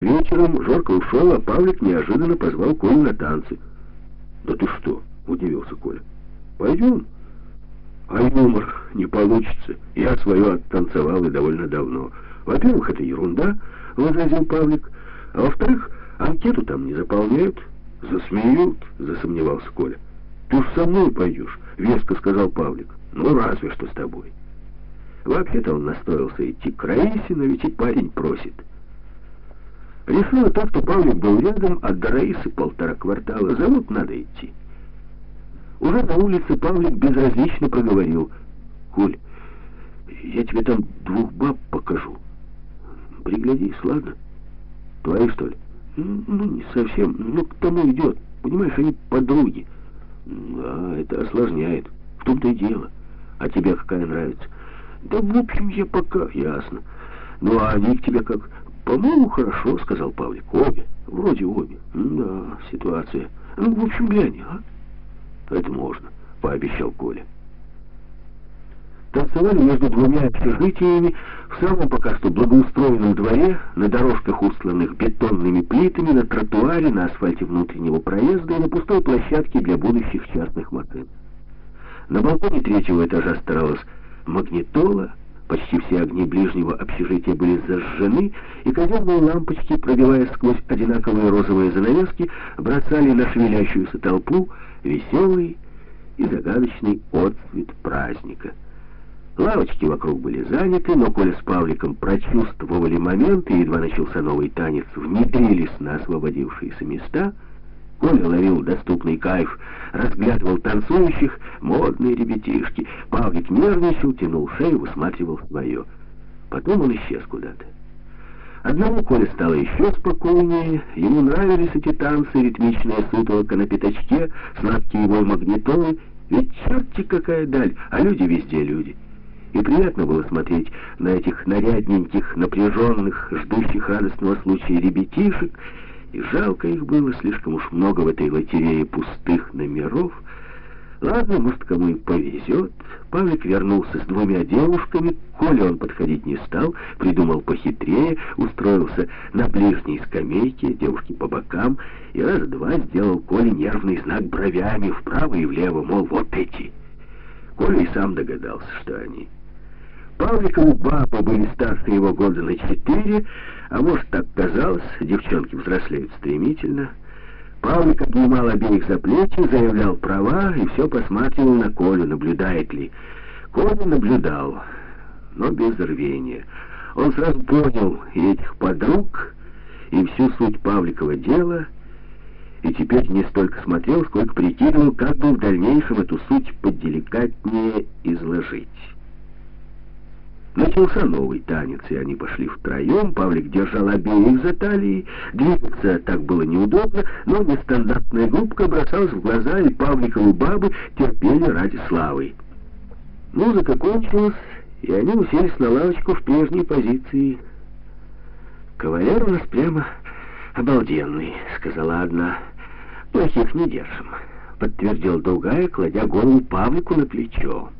Вечером Жорка ушел, а Павлик неожиданно позвал Колю на танцы. «Да ты что?» — удивился Коля. «Пойдем». «А юмор не получится. Я свое оттанцевал и довольно давно. Во-первых, это ерунда», — возразил Павлик. «А во-вторых, анкету там не заполняют». «Засмеют», — засомневался Коля. «Ты уж со мной пойдешь», — веско сказал Павлик. «Ну, разве что с тобой». Вообще-то он настроился идти к Раисе, но ведь и парень просит. Решила так, что Павлик был рядом, а до Раисы полтора квартала. Зовут надо идти. Уже на улице Павлик безразлично проговорил. «Коль, я тебе там двух баб покажу. Приглядись, ладно? Твои, что ли?» «Ну, не совсем. Ну, к тому идет. Понимаешь, они подруги». «А, это осложняет. В том-то и дело. А тебе какая нравится?» «Да, в общем, я пока...» «Ясно. Ну, а они к тебе как...» «По-моему, хорошо», — сказал Павлик. «Обе. Вроде обе. Да, ситуация. Ну, в общем, глянь, а?» «Это можно», — пообещал Коля. Танцевали между двумя общежитиями в самом пока что благоустроенном дворе, на дорожках, устланных бетонными плитами, на тротуаре, на асфальте внутреннего проезда и на пустой площадке для будущих частных машин. На балконе третьего этажа старалась магнитола, Почти все огни ближнего общежития были зажжены, и казенные лампочки, пробиваясь сквозь одинаковые розовые занавески, бросали на шевелящуюся толпу веселый и загадочный отцвет праздника. Лавочки вокруг были заняты, но Коля с Павликом прочувствовали момент, и едва начался новый танец, внедрились на освободившиеся места — Коля ловил доступный кайф, разглядывал танцующих, модные ребятишки. Павлик нервничал, тянул шею, высматривал свое. Потом он исчез куда-то. Одному Коле стало еще спокойнее. Ему нравились эти танцы, ритмичная сутолока на пятачке, сладкие его магнитолы. Ведь черти какая даль, а люди везде люди. И приятно было смотреть на этих нарядненьких, напряженных, ждущих радостного случая ребятишек, и жалко их было, слишком уж много в этой лотерее пустых номеров. Ладно, может, кому и повезет. Павлик вернулся с двумя девушками, Коля он подходить не стал, придумал похитрее, устроился на ближней скамейке, девушки по бокам, и раз-два сделал Коле нервный знак бровями вправо и влево, мол, вот эти. Коля и сам догадался, что они. Павликову бабы были старше его года на четыре, а может, так казалось, девчонки взрослеют стремительно. Павлик обнимал обеих за плечи, заявлял права и все посматривал на Колю, наблюдает ли. Коля наблюдал, но без рвения. Он сразу понял и этих подруг, и всю суть Павликова дела, и теперь не столько смотрел, сколько прикидывал, как бы в дальнейшем эту суть поделикатнее изложить. Начался новый танец, и они пошли втроем. Павлик держал обеих за талии. Двигаться так было неудобно, но нестандартная губка бросалась в глаза, и Павликовы бабы терпели ради славы. Музыка кончилась, и они уселись на лавочку в прежней позиции. «Кавалер у нас прямо обалденный», — сказала одна. «Плохих не держим», — подтвердил другая, кладя голову Павлику на плечо.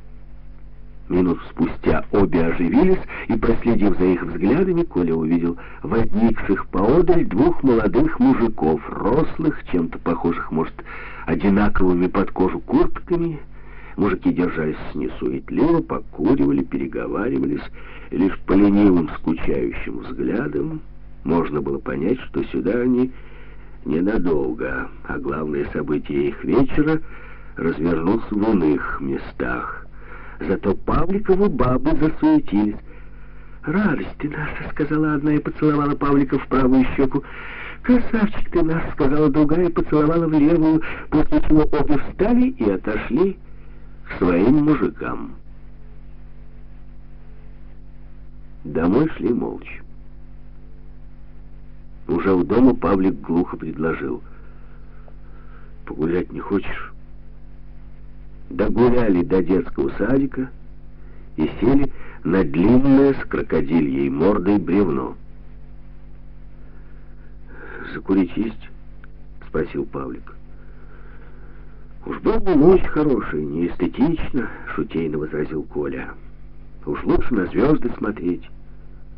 Минут спустя обе оживились, и, проследив за их взглядами, Коля увидел возникших поодаль двух молодых мужиков, рослых, чем-то похожих, может, одинаковыми под кожу куртками. Мужики держались несуетливо, покуривали, переговаривались, лишь по ленивым, скучающим взглядам можно было понять, что сюда они ненадолго, а главные события их вечера развернутся в иных местах. Зато Павликову бабы засуетились. «Радость ты наша!» — сказала одна и поцеловала Павлика в правую щеку. «Красавчик ты наш!» — сказала другая и поцеловала в левую, после чего обе встали и отошли к своим мужикам. Домой шли молча. Уже у дома Павлик глухо предложил. «Погулять не хочешь?» Догуляли до детского садика и сели на длинное с крокодильей мордой бревно. «Закурить есть?» — спросил Павлик. «Уж был бы ночь хорошая, не эстетично», — шутейно возразил Коля. «Уж лучше на звезды смотреть».